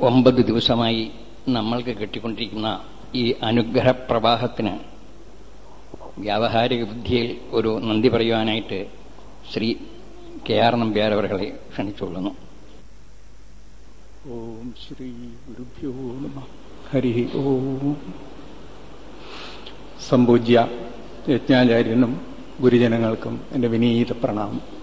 ഒമ്പത് ദിവസമായി നമ്മൾക്ക് കിട്ടിക്കൊണ്ടിരിക്കുന്ന ഈ അനുഗ്രഹപ്രവാഹത്തിന് വ്യാവഹാരിക ബുദ്ധിയിൽ ഒരു നന്ദി പറയുവാനായിട്ട് ശ്രീ കെ ആർ നമ്പ്യാർ ക്ഷണിച്ചുകൊള്ളുന്നു. ഓം ശ്രീ ഗുരുഭ്യോ ഹരി ഓം. സംപൂജ്യ യജ്ഞാചാര്യനും ഗുരുജനങ്ങൾക്കും എന്റെ വിനീത പ്രണാമം.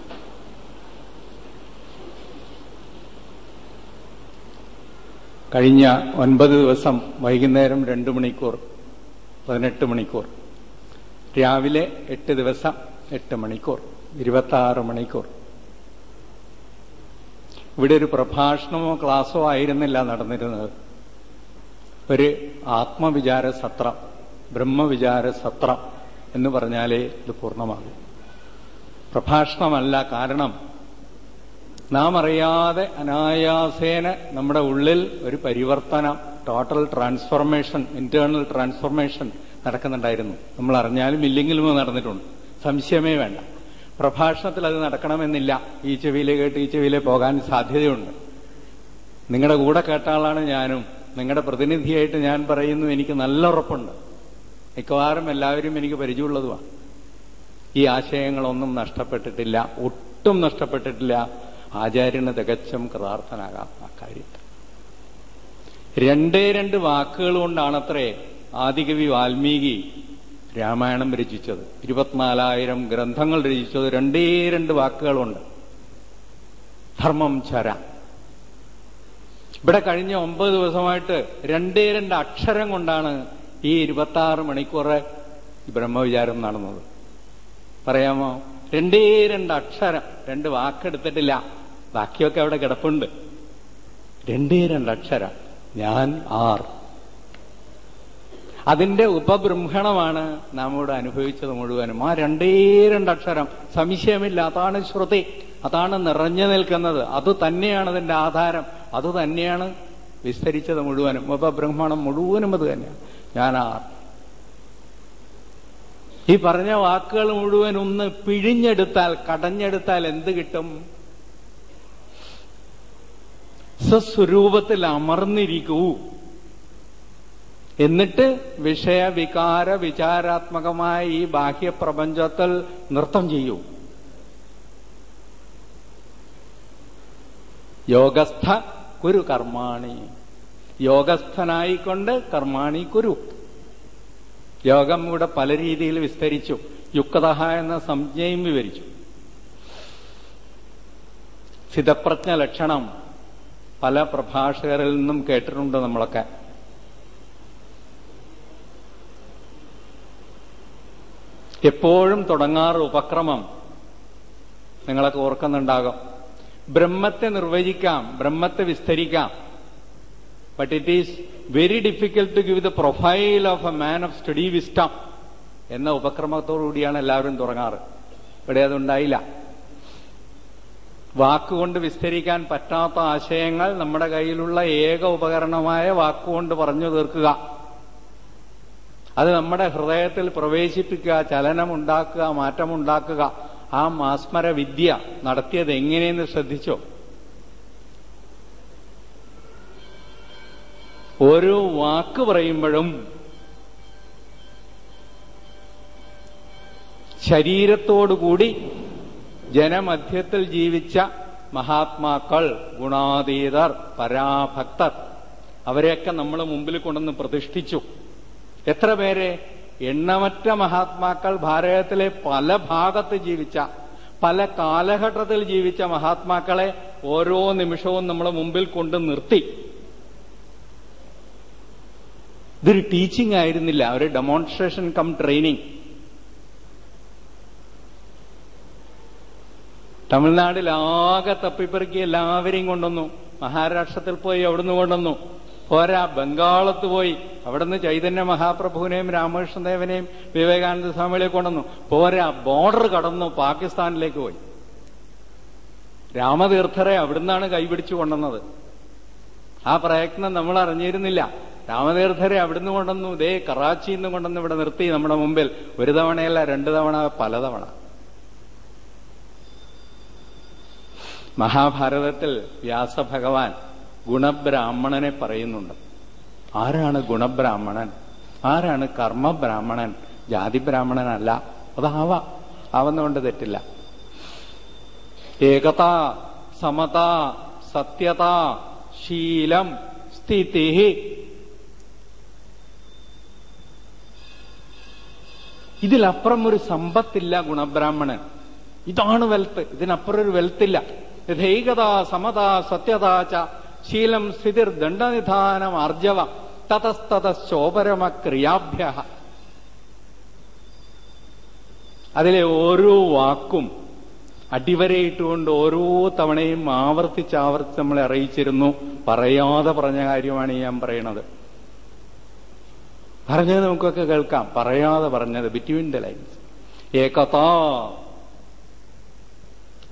കഴിഞ്ഞ ഒൻപത് ദിവസം വൈകുന്നേരം രണ്ടു മണിക്കൂർ പതിനെട്ട് മണിക്കൂർ. രാവിലെ എട്ട് ദിവസം എട്ട് മണിക്കൂർ ഇരുപത്തി ആറ് മണിക്കൂർ. ഇവിടെ ഒരു പ്രഭാഷണമോ ക്ലാസോ ആയിരുന്നില്ല നടന്നിരുന്നത്. ഒരു ആത്മവിചാര സത്രം ബ്രഹ്മവിചാര സത്രം എന്ന് പറഞ്ഞാലേ ഇത് പൂർണമാകും. പ്രഭാഷണമല്ല കാരണം നാം അറിയാതെ അനായാസേന നമ്മുടെ ഉള്ളിൽ ഒരു പരിവർത്തനം ടോട്ടൽ ട്രാൻസ്ഫോർമേഷൻ ഇന്റേണൽ ട്രാൻസ്ഫോർമേഷൻ നടക്കുന്നുണ്ടായിരുന്നു. നമ്മൾ അറിഞ്ഞാലും ഇല്ലെങ്കിലും നടന്നിട്ടുണ്ട്. സംശയമേ വേണ്ട. പ്രഭാഷണത്തിൽ അത് നടക്കണമെന്നില്ല. ഈ ചെവിയിലെ കേട്ട് ഈ ചെവിയിലെ പോകാൻ സാധ്യതയുണ്ട്. നിങ്ങളുടെ കൂടെ കേട്ട ആളാണ് ഞാനും. നിങ്ങളുടെ പ്രതിനിധിയായിട്ട് ഞാൻ പറയുന്നു എനിക്ക് നല്ല ഉറപ്പുണ്ട്. മിക്കവാറും എല്ലാവരും എനിക്ക് പരിചയമുള്ളതുമാണ് ഈ ആശയങ്ങളൊന്നും നഷ്ടപ്പെട്ടിട്ടില്ല. ഒട്ടും നഷ്ടപ്പെട്ടിട്ടില്ല. ആചാര്യന് തികച്ചും കൃതാർത്ഥനാകാം ആ കാര്യത്തിൽ രണ്ടേ രണ്ട് വാക്കുകൾ കൊണ്ടാണത്രേ ആദികവി വാൽമീകി രാമായണം രചിച്ചത്. ഇരുപത്തിനാലായിരം ഗ്രന്ഥങ്ങൾ രചിച്ചത്. രണ്ടേ രണ്ട് വാക്കുകളുണ്ട്. ധർമ്മം ചര. ഇവിടെ കഴിഞ്ഞ ഒമ്പത് ദിവസമായിട്ട് രണ്ടേ രണ്ട് അക്ഷരം കൊണ്ടാണ് ഈ ഇരുപത്തി ആറ് മണിക്കൂർ ബ്രഹ്മവിചാരം നടന്നത്. പറയാമോ? രണ്ടേ രണ്ട് അക്ഷരം രണ്ട് വാക്കെടുത്തിട്ടില്ല. ബാക്കിയൊക്കെ അവിടെ കിടപ്പുണ്ട്. രണ്ടേ രണ്ട് അക്ഷരം. ഞാൻ ആർ. അതിന്റെ ഉപബ്രഹ്മണമാണ് നാം ഇവിടെ അനുഭവിച്ചത് മുഴുവനും. ആ രണ്ടേ രണ്ടക്ഷരം സംശയമില്ല. അതാണ് ശ്രുതി. അതാണ് നിറഞ്ഞു നിൽക്കുന്നത്. അത് തന്നെയാണ് അതിന്റെ ആധാരം. അത് തന്നെയാണ് വിസ്തരിച്ചത് മുഴുവനും. ഉപബ്രഹ്മണം മുഴുവനും അത് തന്നെയാണ്. ഞാൻ ആർ. ഈ പറഞ്ഞ വാക്കുകൾ മുഴുവൻ ഒന്ന് പിഴിഞ്ഞെടുത്താൽ കടഞ്ഞെടുത്താൽ എന്ത് കിട്ടും? സ്വസ്വരൂപത്തിൽ അമർന്നിരിക്കൂ എന്നിട്ട് വിഷയവികാര വിചാരാത്മകമായ ഈ ബാഹ്യപ്രപഞ്ചത്തിൽ നൃത്തം ചെയ്യൂ. യോഗസ്ഥ കുരു കർമാണി. യോഗസ്ഥനായിക്കൊണ്ട് കർമാണി കുരു. യോഗം ഇവിടെ പല രീതിയിൽ വിസ്തരിച്ചു. യുക്ത എന്ന സംജ്ഞയും വിവരിച്ചു. സ്ഥിതപ്രജ്ഞ ലക്ഷണം. പല പ്രഭാഷകരിൽ നിന്നും കേട്ടിട്ടുണ്ട് നമ്മളൊക്കെ. എപ്പോഴും തുടങ്ങാറ് ഉപക്രമം നിങ്ങളൊക്കെ ഓർക്കുന്നുണ്ടാകും. ബ്രഹ്മത്തെ നിർവചിക്കാം ബ്രഹ്മത്തെ വിസ്തരിക്കാം. But it is very difficult to give the profile of a man of study wisdom എന്ന ഉപക്രമത്തോടുകൂടിയാണ് എല്ലാവരും തുടങ്ങാറ്. ഇവിടെ അതുണ്ടായില്ല. വാക്കുകൊണ്ട് വിസ്തരിക്കാൻ പറ്റാത്ത ആശയങ്ങൾ നമ്മുടെ കയ്യിലുള്ള ഏക ഉപകരണമായ വാക്കുകൊണ്ട് പറഞ്ഞു തീർക്കുക. അത് നമ്മുടെ ഹൃദയത്തിൽ പ്രവേശിപ്പിക്കുക ചലനമുണ്ടാക്കുക മാറ്റമുണ്ടാക്കുക. ആ മാസ്മര വിദ്യ നടത്തിയത് എങ്ങനെയെന്ന് ശ്രദ്ധിച്ചോ? ഒരു വാക്ക് പറയുമ്പോഴും ശരീരത്തോടുകൂടി ജനമധ്യത്തിൽ ജീവിച്ച മഹാത്മാക്കൾ ഗുണാതീതർ പരാഭക്തർ അവരെയൊക്കെ നമ്മൾ മുമ്പിൽ കൊണ്ടുവന്ന് പ്രതിഷ്ഠിച്ചു. എത്ര പേരെ? എണ്ണമറ്റ മഹാത്മാക്കൾ ഭാരതത്തിലെ പല ഭാഗത്ത് ജീവിച്ച പല കാലഘട്ടത്തിൽ ജീവിച്ച മഹാത്മാക്കളെ ഓരോ നിമിഷവും നമ്മൾ മുമ്പിൽ കൊണ്ട് നിർത്തി. ഇതൊരു ടീച്ചിങ് ആയിരുന്നില്ല. ഒരു ഡെമോൺസ്ട്രേഷൻ കം ട്രെയിനിങ് തമിഴ്നാട്ടിൽ ആകെ തപ്പിപ്പെറുക്കി എല്ലാവരെയും കൊണ്ടുവന്നു. മഹാരാഷ്ട്രത്തിൽ പോയി അവിടുന്ന് കൊണ്ടുവന്നു. പോരാ ബംഗാളത്ത് പോയി. അവിടുന്ന് ചൈതന്യ മഹാപ്രഭുവിനെയും രാമകൃഷ്ണദേവനെയും വിവേകാനന്ദ സ്വാമികളെ കൊണ്ടുവന്നു. പോരാ ബോർഡർ കടന്നു പാകിസ്ഥാനിലേക്ക് പോയി. രാമതീർത്ഥരെ അവിടുന്നാണ് കൈപിടിച്ചു കൊണ്ടുവന്നത്. ആ പ്രയത്നം നമ്മൾ അറിഞ്ഞിരുന്നില്ല. രാമതീർത്ഥരെ അവിടുന്ന് കൊണ്ടുവന്നു. ഇതേ കറാച്ചിയിൽ നിന്ന് കൊണ്ടുവന്ന് ഇവിടെ നിർത്തി. നമ്മുടെ മുമ്പിൽ ഒരു തവണയല്ല രണ്ട് തവണ പലതവണ. മഹാഭാരതത്തിൽ വ്യാസഭഗവാൻ ഗുണബ്രാഹ്മണനെ പറയുന്നുണ്ട്. ആരാണ് ഗുണബ്രാഹ്മണൻ? ആരാണ് കർമ്മബ്രാഹ്മണൻ? ജാതി ബ്രാഹ്മണനല്ല അതാവാം ആവുന്നതുകൊണ്ട് തെറ്റില്ല. ഏകത സമത സത്യത ശീലം സ്ഥിതി. ഇതിലപ്പുറം ഒരു സമ്പത്തില്ല ഗുണബ്രാഹ്മണൻ. ഇതാണ് വെൽത്ത്. ഇതിനപ്പുറം ഒരു വെൽത്തില്ല. യഥൈകത സമത സത്യത ശീലം സ്ഥിതിർ ദണ്ഡനിധാനം അർജവ തതസ്തോപരമ ക്രിയാഭ്യ അതിലെ ഓരോ വാക്കും അടിവരയിട്ടുകൊണ്ട് ഓരോ തവണയും ആവർത്തിച്ച് ആവർത്തിച്ച് നമ്മളെ അറിയിച്ചിരുന്നു. പറയാതെ പറഞ്ഞ കാര്യമാണ് ഞാൻ പറയണത്. പറഞ്ഞത് നമുക്കൊക്കെ കേൾക്കാം. പറയാതെ പറഞ്ഞത് ബിറ്റ്വീൻ ദ ലൈൻസ് ഏകത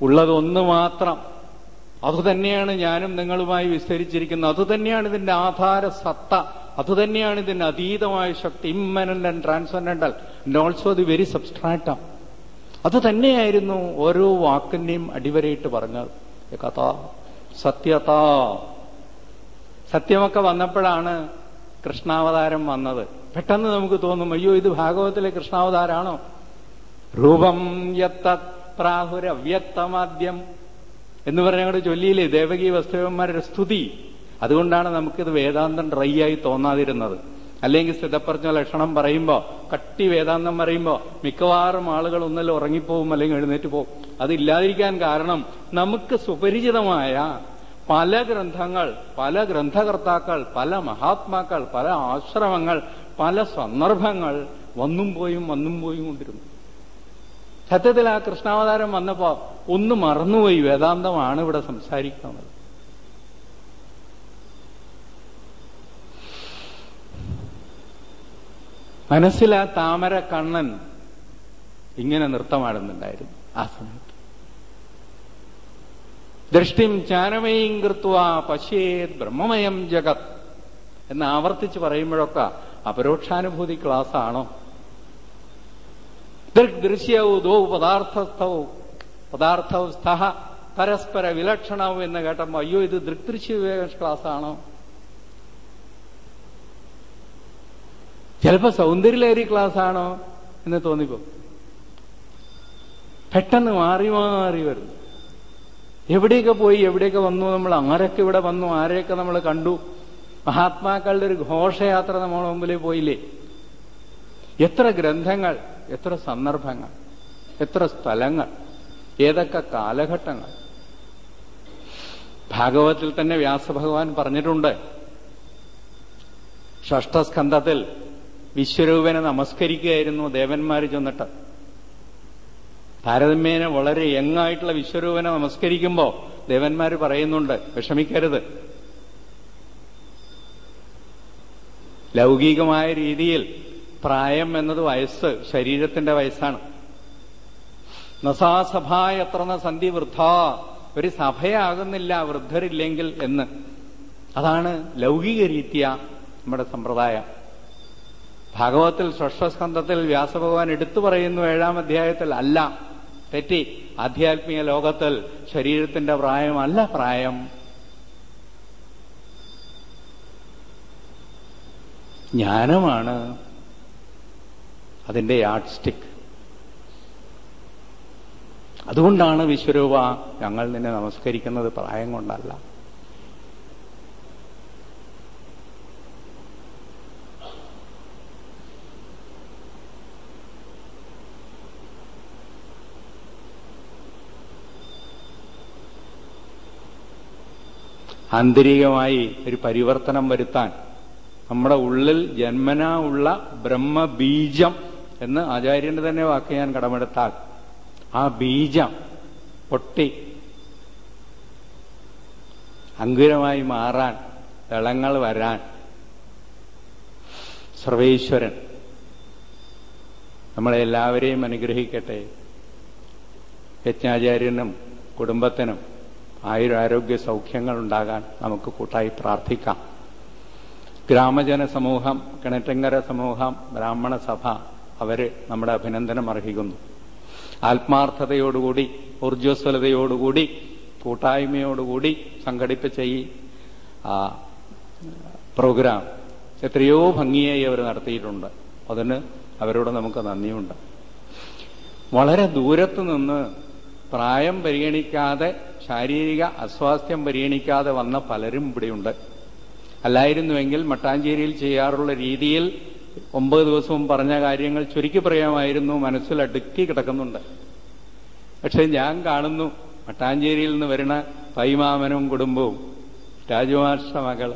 ഉള്ളതൊന്ന് മാത്രം അതുതന്നെയാണ് ഞാനും നിങ്ങളുമായി വിസ്തരിച്ചിരിക്കുന്നത്. അതുതന്നെയാണ് ഇതിന്റെ ആധാര സത്ത. അതുതന്നെയാണ് ഇതിന്റെ അതീതമായ ശക്തി. Immanent and transcendental also the very substratum അത് തന്നെയായിരുന്നു ഓരോ വാക്കിന്റെയും അടിവരയിട്ട് പറഞ്ഞത്. കഥ. സത്യത. സത്യമൊക്കെ വന്നപ്പോഴാണ് കൃഷ്ണാവതാരം വന്നത്. പെട്ടെന്ന് നമുക്ക് തോന്നും അയ്യോ ഇത് ഭാഗവതത്തിലെ കൃഷ്ണാവതാരാണോ? രൂപം യത്തത് പ്രാഹുരവ്യക്തമാദ്യം എന്ന് പറഞ്ഞങ്ങോട്ട് ചൊല്ലിയില്ലേ? ദേവകി വസ്തുവന്മാരുടെ സ്തുതി. അതുകൊണ്ടാണ് നമുക്കിത് വേദാന്തം ഡ്രൈ ആയി തോന്നാതിരുന്നത്. അല്ലെങ്കിൽ സ്ഥിതപ്പറഞ്ഞ ലക്ഷണം പറയുമ്പോ കട്ടി വേദാന്തം പറയുമ്പോ മിക്കവാറും ആളുകൾ ഒന്നല്ല ഉറങ്ങിപ്പോവും അല്ലെങ്കിൽ എഴുന്നേറ്റ് പോകും അതില്ലാതിരിക്കാൻ കാരണം നമുക്ക് സുപരിചിതമായ പല ഗ്രന്ഥങ്ങൾ പല ഗ്രന്ഥകർത്താക്കൾ പല മഹാത്മാക്കൾ പല ആശ്രമങ്ങൾ പല സന്ദർഭങ്ങൾ വന്നും പോയും വന്നും പോയും കൊണ്ടിരുന്നു. സത്യത്തിൽ ആ കൃഷ്ണാവതാരം വന്നപ്പോ ഒന്ന് മറന്നുപോയി. വേദാന്തമാണ് ഇവിടെ സംസാരിക്കുന്നത്. മനസ്സിലാ താമര കണ്ണൻ ഇങ്ങനെ നൃത്തമാടുന്നുണ്ടായിരുന്നു ആ സമയത്ത്. ദൃഷ്ടിം ജ്ഞാനമയും കൃത്വ പശ്യേത് ബ്രഹ്മമയം ജഗത് എന്ന് ആവർത്തിച്ച് പറയുമ്പോഴൊക്കെ അപരോക്ഷാനുഭൂതി ക്ലാസ് ആണോ ദൃഗ്ദൃശ്യവും ദോ പദാർത്ഥസ്ഥവും പദാർത്ഥവും സ്ഥഹ പരസ്പര വിലക്ഷണവും എന്ന് കേട്ടപ്പോ അയ്യോ ഇത് ദൃഗ്ദൃശ്യ വിവേക ക്ലാസ് ആണോ ചിലപ്പോ സൗന്ദര്യലേറി ക്ലാസ് ആണോ എന്ന് തോന്നിപ്പോ. പെട്ടെന്ന് മാറി മാറി വരുന്നു. എവിടെയൊക്കെ പോയി എവിടെയൊക്കെ വന്നു നമ്മൾ ആരൊക്കെ ഇവിടെ വന്നു ആരെയൊക്കെ നമ്മൾ കണ്ടു? മഹാത്മാക്കളുടെ ഒരു ഘോഷയാത്ര നമ്മുടെ മുമ്പിൽ പോയില്ലേ? എത്ര ഗ്രന്ഥങ്ങൾ എത്ര സന്ദർഭങ്ങൾ എത്ര സ്ഥലങ്ങൾ ഏതൊക്കെ കാലഘട്ടങ്ങൾ. ഭാഗവതത്തിൽ തന്നെ വ്യാസഭഗവാൻ പറഞ്ഞിട്ടുണ്ട്. ഷഷ്ടസ്കന്ധത്തിൽ വിശ്വരൂപനെ നമസ്കരിക്കുകയായിരുന്നു ദേവന്മാർ ചെന്നിട്ട്. താരതമ്യേന വളരെ യങ്ങായിട്ടുള്ള വിശ്വരൂപനെ നമസ്കരിക്കുമ്പോൾ ദേവന്മാർ പറയുന്നുണ്ട് വിഷമിക്കരുത്. ലൗകികമായ രീതിയിൽ പ്രായം എന്നത് വയസ്സ് ശരീരത്തിന്റെ വയസ്സാണ്. നസാസഭ എത്ര സന്ധി വൃദ്ധ ഒരു സഭയാകുന്നില്ല വൃദ്ധരില്ലെങ്കിൽ എന്ന്. അതാണ് ലൗകിക രീതിയ നമ്മുടെ സമ്പ്രദായം. ഭാഗവത്തിൽ ഷഷ്ഠസ്കന്ധത്തിൽ വ്യാസഭഗവാൻ എടുത്തു പറയുന്നു ഏഴാം അധ്യായത്തിൽ അല്ല തെറ്റി. ആധ്യാത്മിക ലോകത്തിൽ ശരീരത്തിന്റെ പ്രായമല്ല പ്രായം. ജ്ഞാനമാണ്. അതിന്റെ യാഡ് സ്റ്റിക്ക് അതുകൊണ്ടാണ് വിശ്വരൂപ ഞങ്ങൾ നിന്നെ നമസ്കരിക്കുന്നത് പ്രായം കൊണ്ടല്ല. ആന്തരികമായി ഒരു പരിവർത്തനം വരുത്താൻ നമ്മുടെ ഉള്ളിൽ ജന്മനാ ഉള്ള ബ്രഹ്മബീജം എന്ന് ആചാര്യന്റെ തന്നെ വാക്ക് ഞാൻ കടമെടുത്താൽ ആ ബീജം പൊട്ടി അങ്കുരമായി മാറാൻ ദളങ്ങൾ വരാൻ സർവേശ്വരൻ നമ്മളെ എല്ലാവരെയും അനുഗ്രഹിക്കട്ടെ. യജ്ഞാചാര്യനും കുടുംബത്തിനും ആയുരാരോഗ്യ സൗഖ്യങ്ങൾ ഉണ്ടാകാൻ നമുക്ക് കൂട്ടായി പ്രാർത്ഥിക്കാം. ഗ്രാമജന സമൂഹം കിണറ്റങ്കര സമൂഹം ബ്രാഹ്മണ സഭ അവർ നമ്മുടെ അഭിനന്ദനം അർഹിക്കുന്നു. ആത്മാർത്ഥതയോടുകൂടി ഊർജസ്വലതയോടുകൂടി കൂട്ടായ്മയോടുകൂടി സംഘടിപ്പിച്ച ഈ പ്രോഗ്രാം എത്രയോ ഭംഗിയായി അവർ നടത്തിയിട്ടുണ്ട്. അതിന് അവരോട് നമുക്ക് നന്ദിയുണ്ട്. വളരെ ദൂരത്തു നിന്ന് പ്രായം പരിഗണിക്കാതെ ശാരീരിക അസ്വാസ്ഥ്യം പരിഗണിക്കാതെ വന്ന പലരും ഇവിടെയുണ്ട്. അല്ലായിരുന്നുവെങ്കിൽ മട്ടാഞ്ചേരിയിൽ ചെയ്യാറുള്ള രീതിയിൽ ഒമ്പത് ദിവസവും പറഞ്ഞ കാര്യങ്ങൾ ചുരുക്കി പറയാമായിരുന്നു. മനസ്സിൽ അടുക്കി കിടക്കുന്നുണ്ട്. പക്ഷെ ഞാൻ കാണുന്നു. മട്ടാഞ്ചേരിയിൽ നിന്ന് വരുന്ന പൈമാമനും കുടുംബവും രാജമാഷ്ട മകൾ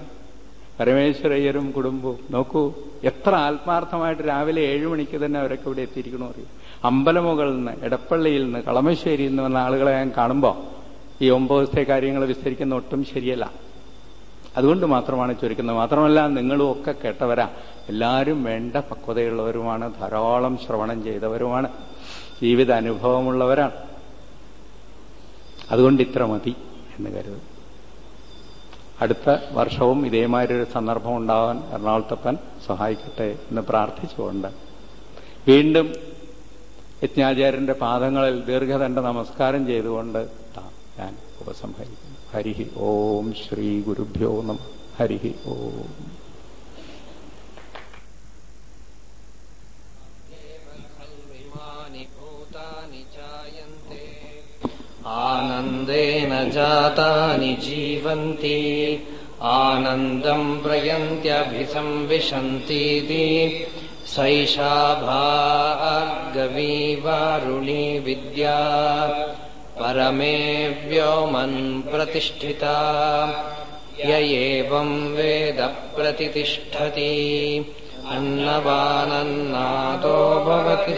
പരമേശ്വരയ്യരും കുടുംബവും. നോക്കൂ എത്ര ആത്മാർത്ഥമായിട്ട് രാവിലെ ഏഴു മണിക്ക് തന്നെ അവരൊക്കെ ഇവിടെ എത്തിയിരിക്കണോ അറിയും? അമ്പലമുകളിൽ നിന്ന് എടപ്പള്ളിയിൽ നിന്ന് കളമശ്ശേരിയിൽ നിന്ന് വന്ന ആളുകളെ ഞാൻ കാണുമ്പോൾ ഈ ഒമ്പത് ദിവസത്തെ കാര്യങ്ങൾ വിസ്തരിക്കുന്ന ഒട്ടും ശരിയല്ല. അതുകൊണ്ട് മാത്രമാണ് ചുരുക്കുന്നത്. മാത്രമല്ല നിങ്ങളും ഒക്കെ കേട്ടവരാ. എല്ലാവരും വേണ്ട പക്വതയുള്ളവരുമാണ്. ധാരാളം ശ്രവണം ചെയ്തവരുമാണ്. ജീവിത അനുഭവമുള്ളവരാണ്. അതുകൊണ്ട് ഇത്ര മതി എന്ന് കരുതും അടുത്ത വർഷവും ഇതേമാതിരി ഒരു സന്ദർഭം ഉണ്ടാവാൻ എറണാകുളത്തപ്പൻ സഹായിക്കട്ടെ എന്ന് പ്രാർത്ഥിച്ചുകൊണ്ട് വീണ്ടും യജ്ഞാചാര്യന്റെ പാദങ്ങളിൽ ദീർഘദണ്ഡ നമസ്കാരം ചെയ്തുകൊണ്ട് ഞാൻ ഉപസംഹരിക്കുന്നു. हरिः ॐ श्रीगुरुभ्यो नमः। हरिः ॐ आनन्देन जातानि जीवन्ति आनन्दम् प्रयन्त्यभिसंविशन्तीति सैषाभा अर्गवीवारुणी विद्या। परमे व्योमन् प्रतिष्ठिता य एवम् वेद प्रतितिष्ठति अन्नवानन्नादो भवति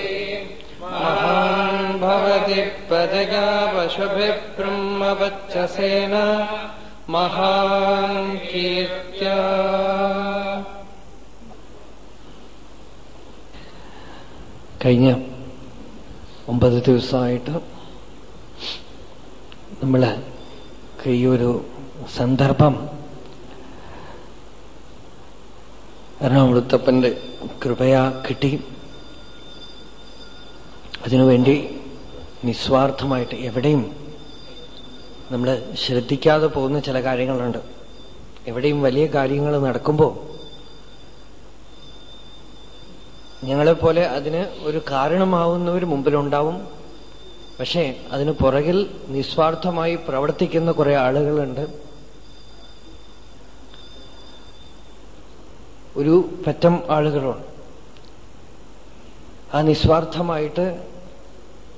महान् भवति प्रजगा पशुभिः ब्रह्मवच्चसेन महान् कीर्त्या കഴിഞ്ഞ ഒമ്പത് ദിവസമായിട്ട് നമ്മൾ ഈ ഒരു സന്ദർഭം എറണാകുളത്തപ്പന്റെ കൃപയാ കിട്ടി. അതിനുവേണ്ടി നിസ്വാർത്ഥമായിട്ട് എവിടെയും നമ്മൾ ശ്രദ്ധിക്കാതെ പോകുന്ന ചില കാര്യങ്ങളുണ്ട്. എവിടെയും വലിയ കാര്യങ്ങൾ നടക്കുമ്പോൾ ഞങ്ങളെപ്പോലെ അതിന് ഒരു കാരണമാവുന്നവർ മുമ്പിലുണ്ടാവും. പക്ഷേ അതിന് പുറകിൽ നിസ്വാർത്ഥമായി പ്രവർത്തിക്കുന്ന കുറെ ആളുകളുണ്ട്. ഒരു പറ്റം ആളുകളുണ്ട്. ആ നിസ്വാർത്ഥമായിട്ട്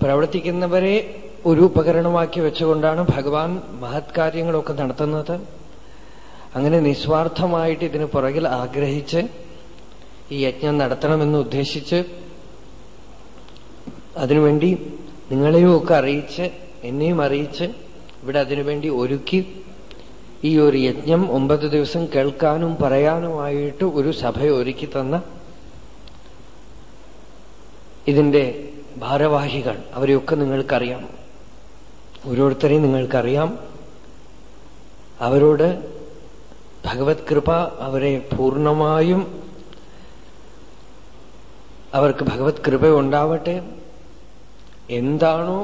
പ്രവർത്തിക്കുന്നവരെ ഒരു ഉപകരണമാക്കി വെച്ചുകൊണ്ടാണ് ഭഗവാൻ മഹത്കാര്യങ്ങളൊക്കെ നടത്തുന്നത്. അങ്ങനെ നിസ്വാർത്ഥമായിട്ട് ഇതിന് പുറകിൽ ആഗ്രഹിച്ച് ഈ യജ്ഞം നടത്തണമെന്ന് ഉദ്ദേശിച്ച് അതിനുവേണ്ടി നിങ്ങളെയും ഒക്കെ അറിയിച്ച് എന്നെയും അറിയിച്ച് ഇവിടെ അതിനുവേണ്ടി ഒരുക്കി ഈ ഒരു യജ്ഞം ഒമ്പത് ദിവസം കേൾക്കാനും പറയാനുമായിട്ട് ഒരു സഭ ഒരുക്കി തന്ന ഇതിന്റെ ഭാരവാഹികൾ. അവരെയൊക്കെ നിങ്ങൾക്കറിയാം. ഓരോരുത്തരെയും നിങ്ങൾക്കറിയാം. അവരോട് ഭഗവത് കൃപ അവരെ പൂർണമായും അവർക്ക് ഭഗവത് കൃപ ഉണ്ടാവട്ടെ എന്താണോ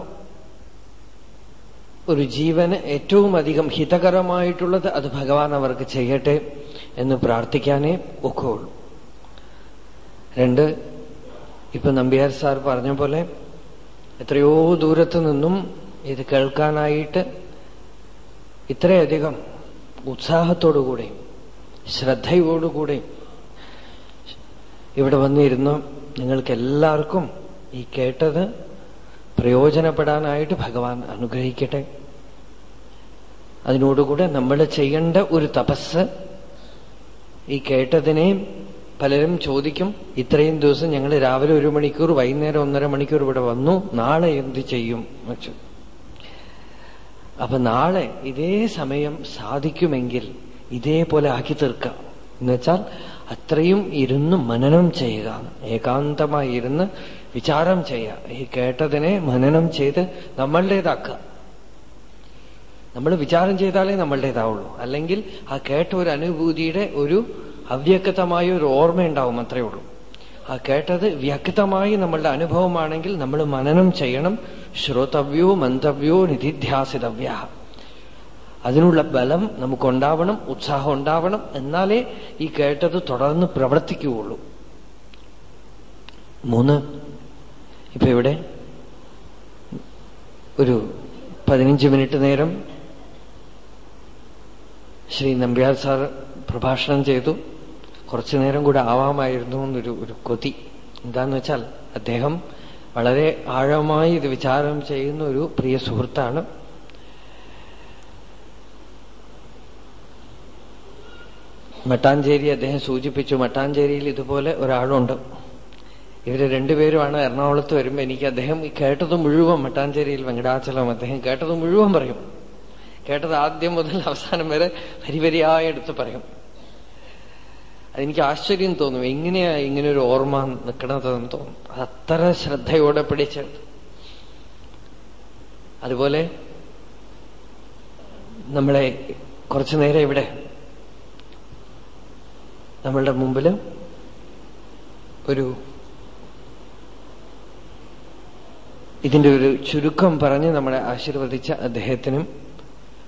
ഒരു ജീവന് ഏറ്റവും അധികം ഹിതകരമായിട്ടുള്ളത് അത് ഭഗവാൻ അവർക്ക് ചെയ്യട്ടെ എന്ന് പ്രാർത്ഥിക്കാനേ ഒക്കുള്ളൂ രണ്ട് ഇപ്പൊ നമ്പ്യാർ സാർ പറഞ്ഞ പോലെ എത്രയോ ദൂരത്ത് നിന്നും ഇത് കേൾക്കാനായിട്ട് ഇത്രയധികം ഉത്സാഹത്തോടുകൂടെയും ശ്രദ്ധയോടുകൂടെയും ഇവിടെ വന്നിരുന്ന. നിങ്ങൾക്കെല്ലാവർക്കും ഈ കേട്ടത് പ്രയോജനപ്പെടാനായിട്ട് ഭഗവാൻ അനുഗ്രഹിക്കട്ടെ. അതിനോടുകൂടെ നമ്മൾ ചെയ്യേണ്ട ഒരു തപസ് ഈ കേട്ടതിനെ പലരും ചോദിക്കും. ഇത്രയും ദിവസം ഞങ്ങൾ രാവിലെ ഒരു മണിക്കൂർ വൈകുന്നേരം ഒന്നര മണിക്കൂർ ഇവിടെ വന്നു. നാളെ എന്ത് ചെയ്യും വെച്ചു. അപ്പൊ നാളെ ഇതേ സമയം സാധിക്കുമെങ്കിൽ ഇതേപോലെ ആക്കി തീർക്കാം. എന്നുവെച്ചാൽ അത്രയും ഇരുന്ന് മനനം ചെയ്യുക. ഏകാന്തമായി ഇരുന്ന് വിചാരം ചെയ്യുക. ഈ കേട്ടതിനെ മനനം ചെയ്ത് നമ്മളുടേതാക്കുക. നമ്മൾ വിചാരം ചെയ്താലേ നമ്മളുടേതാവുള്ളൂ. അല്ലെങ്കിൽ ആ കേട്ട ഒരു അനുഭൂതിയുടെ ഒരു അവ്യക്തമായ ഒരു ഓർമ്മയുണ്ടാവും അത്രയേ ഉള്ളൂ. ആ കേട്ടത് വ്യക്തമായി നമ്മളുടെ അനുഭവമാണെങ്കിൽ നമ്മൾ മനനം ചെയ്യണം. ശ്രോതവ്യോ മന്തവ്യോ നിധിധ്യാസിതവ്യ അതിനുള്ള ബലം നമുക്കുണ്ടാവണം ഉത്സാഹം ഉണ്ടാവണം എന്നാലേ ഈ കേട്ടത് തുടർന്ന് പ്രവർത്തിക്കുകയുള്ളൂ. മൂന്ന് ഇപ്പൊ ഇവിടെ ഒരു പതിനഞ്ച് മിനിറ്റ് നേരം ശ്രീ നമ്പ്യാർ സാർ പ്രഭാഷണം ചെയ്തു. കുറച്ചു നേരം കൂടെ ആവാമായിരുന്നു എന്നൊരു ഒരു കൊതി. എന്താന്ന് വെച്ചാൽ അദ്ദേഹം വളരെ ആഴമായി ഇത് വിചാരം ചെയ്യുന്ന ഒരു പ്രിയ സുഹൃത്താണ്. മട്ടാഞ്ചേരി അദ്ദേഹം സൂചിപ്പിച്ചു മട്ടാഞ്ചേരിയിൽ ഇതുപോലെ ഒരാളുണ്ട്. ഇവർ രണ്ടുപേരുമാണ് എറണാകുളത്ത് വരുമ്പോ എനിക്ക് അദ്ദേഹം കേട്ടത് മുഴുവൻ മട്ടാഞ്ചേരിയിൽ വെങ്കടാചലം അദ്ദേഹം കേട്ടത് മുഴുവൻ പറയും. കേട്ടത് ആദ്യം മുതൽ അവസാനം വരെ വരിവരിയായി എടുത്ത് പറയും. അതെനിക്ക് ആശ്ചര്യം തോന്നും എങ്ങനെയാ ഇങ്ങനെ ഒരു ഓർമ്മ നിൽക്കണതെന്ന് തോന്നും. അത് അത്ര ശ്രദ്ധയോടെ പിടിച്ച്. അതുപോലെ നമ്മളെ കുറച്ചു നേരം ഇവിടെ നമ്മളുടെ മുമ്പിൽ ഒരു ഇതിന്റെ ഒരു ചുരുക്കം പറഞ്ഞ് നമ്മളെ ആശീർവദിച്ച അദ്ദേഹത്തിനും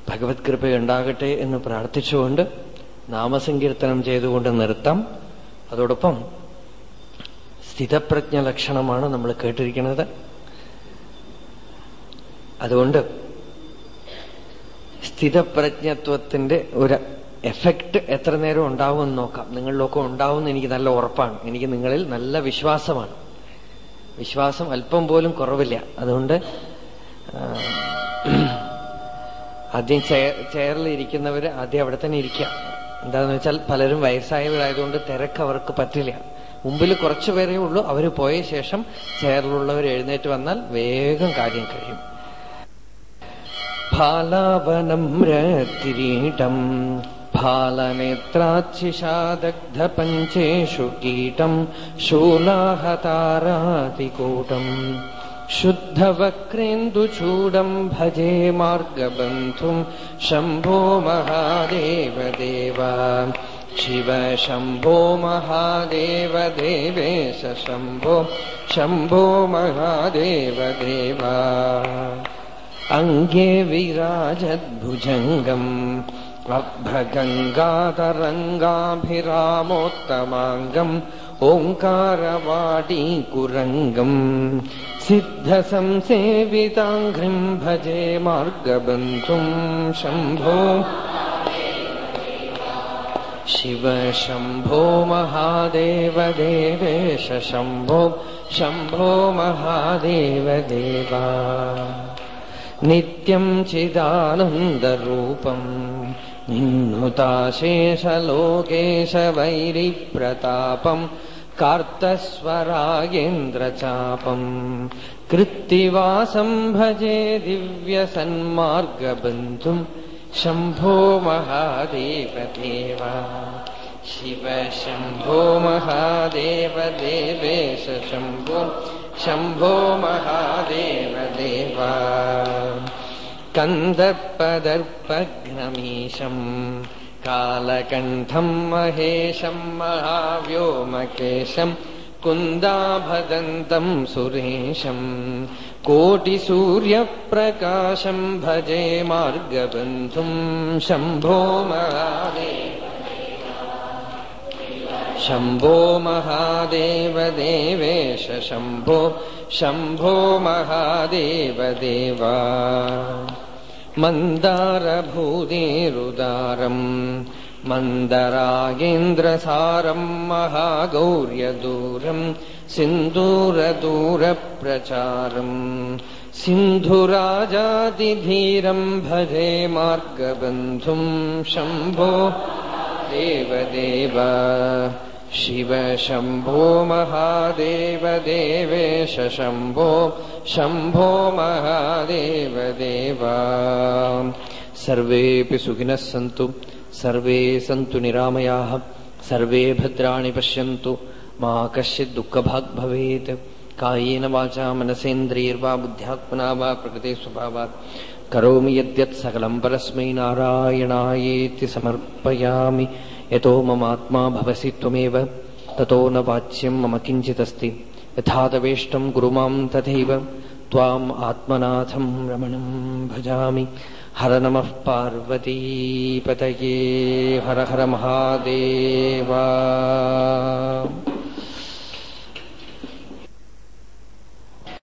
ഭഗവത് കൃപയുണ്ടാകട്ടെ എന്ന് പ്രാർത്ഥിച്ചുകൊണ്ട് നാമസങ്കീർത്തനം ചെയ്തുകൊണ്ട് നിർത്താം. അതോടൊപ്പം സ്ഥിതപ്രജ്ഞ ലക്ഷണമാണ് നമ്മൾ കേട്ടിരിക്കുന്നത്. അതുകൊണ്ട് സ്ഥിതപ്രജ്ഞത്വത്തിന്റെ ഒരു എഫക്റ്റ് എത്ര നേരം ഉണ്ടാവുമെന്ന് നോക്കാം. നിങ്ങളിലൊക്കെ ഉണ്ടാവും എന്ന് എനിക്ക് നല്ല ഉറപ്പാണ്. എനിക്ക് നിങ്ങളിൽ നല്ല വിശ്വാസമാണ്. വിശ്വാസം അല്പം പോലും കുറവില്ല. അതുകൊണ്ട് ആദ്യം ചെയറിൽ ഇരിക്കുന്നവർ ആദ്യം അവിടെ തന്നെ ഇരിക്കുക. എന്താണെന്ന് വെച്ചാൽ പലരും വയസ്സായവരായതുകൊണ്ട് തിരക്ക് അവർക്ക് പറ്റില്ല. മുമ്പിൽ കുറച്ചു പേരേ ഉള്ളൂ. അവർ പോയ ശേഷം ചെയറിലുള്ളവർ എഴുന്നേറ്റ് വന്നാൽ വേഗം കാര്യം കഴിയും. ഫാലാവനം भालनेत्रादग्धपञ्चेषु कीटम् शूलाहतारातिकूटम् शुद्धवक्रेन्दुचूडम् भजे मार्गबन्धुम् शम्भो महादेवदेव। शिव शम्भो महादेव महादेवदेवेशम्भो शम्भो महादेवदेव। अङ्गे विराजद्भुजङ्गम्। अर्भगङ्गातरङ्गाभिरामोत्तमाङ्गम् ओङ्कारवाडीकुरङ्गम् सिद्धसंसेविताङ्घ्रिम् भजे मार्गबन्धुम् शम्भो। शिव शम्भो महादेव देवेश शम्भो शम्भो महादेव देवा नित्यम् चिदानन्दरूपम् नुताशेषलोकेश वैरिप्रतापम् कार्तस्वरागेन्द्रचापम् कृत्तिवासम् भजे दिव्यसन्मार्गबन्धुम् शम्भो महादेवदेव। शिव शम्भो महादेवदेवेशम्भो शम्भो महादेवदेव कन्दर्पदर्पघ्नमीशम् कालकण्ठम् महेशम् महाव्योमकेशम् कुन्दाभदन्तम् सुरेशम् कोटिसूर्यप्रकाशम् भजे मार्गबन्धुम् शम्भो महादेव शम्भो महादेव देवेश शम्भो शम्भो महादेव देवा मन्दारभूदेरुदारम् मन्दरागेन्द्रसारम् महागौर्यदूरम् सिन्दूरदूरप्रचारम् सिन्धुराजातिधीरम् भजे मार्गबन्धुम् शम्भो देवदेव शिव शम्भो महादेव देवेश शम्भो शम्भो महादेव देव। सर्वेऽपि सुखिनः सन्तु सर्वे सन्तु निरामयाः सर्वे भद्राणि पश्यन्तु मा कश्चित् दुःखभाग् भवेत्। कायेन वाचा मनसेन्द्रियर्वा बुद्ध्यात्मना वा प्रकृते स्वभावात्। करोमि यद्यत् सकलम् परस्मै नारायणायेति समर्पयामि यतो ममात्मा भवसि त्वमेव ततो न वाच्यं मम किञ्चिदस्ति। यथा तवेष्टम् गुरुमाम् तथैव त्वाम् आत्मनाथं रमणं भजामि। हर नमः पार्वतीपतये हर हर महादेवा।